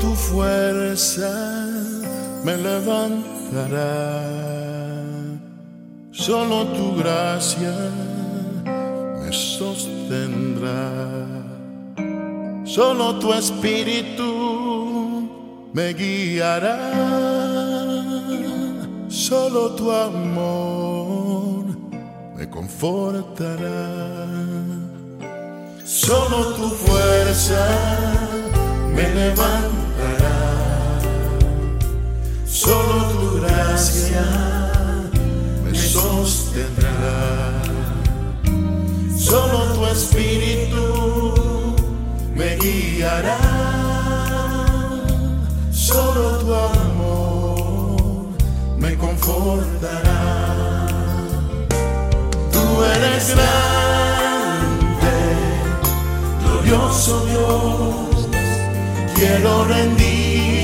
Tu fuerza me levantará. Solo tu gracia me sostendrá. Solo tu espíritu me guiará. Solo tu amor me confortará. Solo tu fuerza me levantará. Sostendrá. Solo tu espíritu me guiará. Solo tu amor me confortará. Tú eres grande, glorioso Dios. Quiero rendirte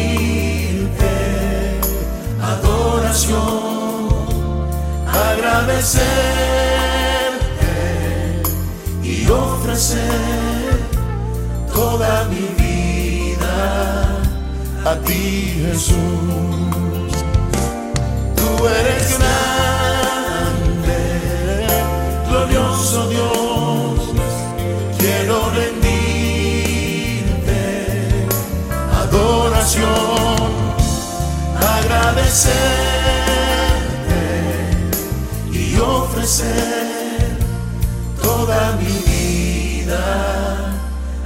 y ofrecer toda mi vida a ti, Jesús. Tú eres grande, glorioso Dios. Quiero rendirte adoración, agradecerte ofrecer toda mi vida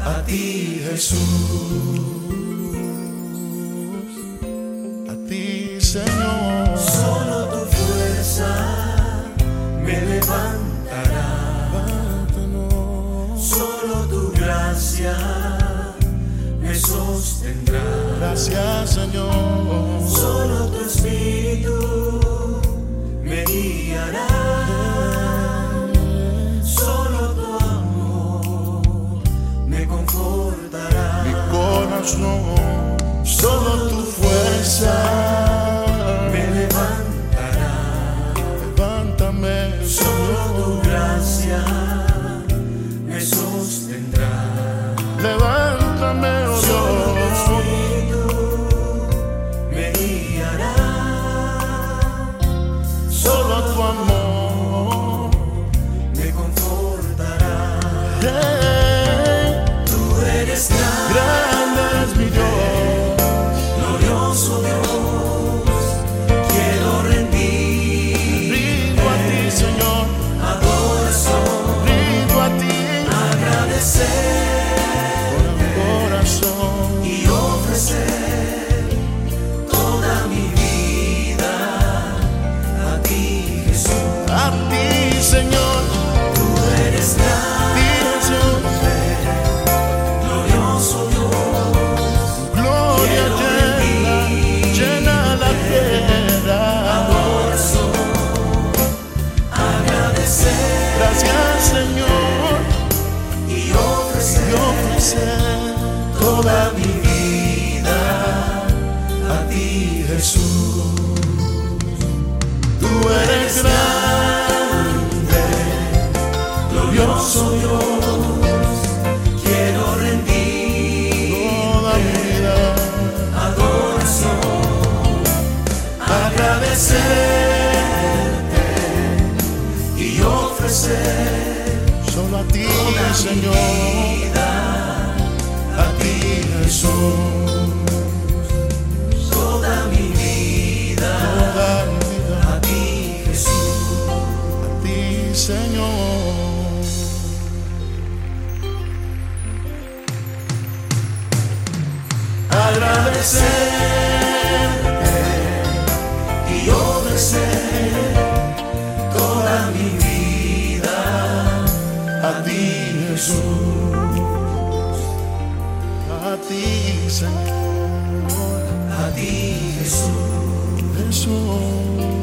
a ti, Jesús. A ti, Señor. Solo tu fuerza me levantará. Levántanos. Solo tu gracia me sostendrá. Gracias, Señor. Solo tu espíritu me guiará. Corazón, solo toda mi vida a ti, Jesús. Tú eres grande, Glorioso Dios, quiero rendir toda mi vida. adoración, agradecerte y ofrecer Solo a ti, Señor. vida Señor. agradecerte y ofrecer toda mi vida A ti, Jesús. A ti, Señor. a ti Jesús.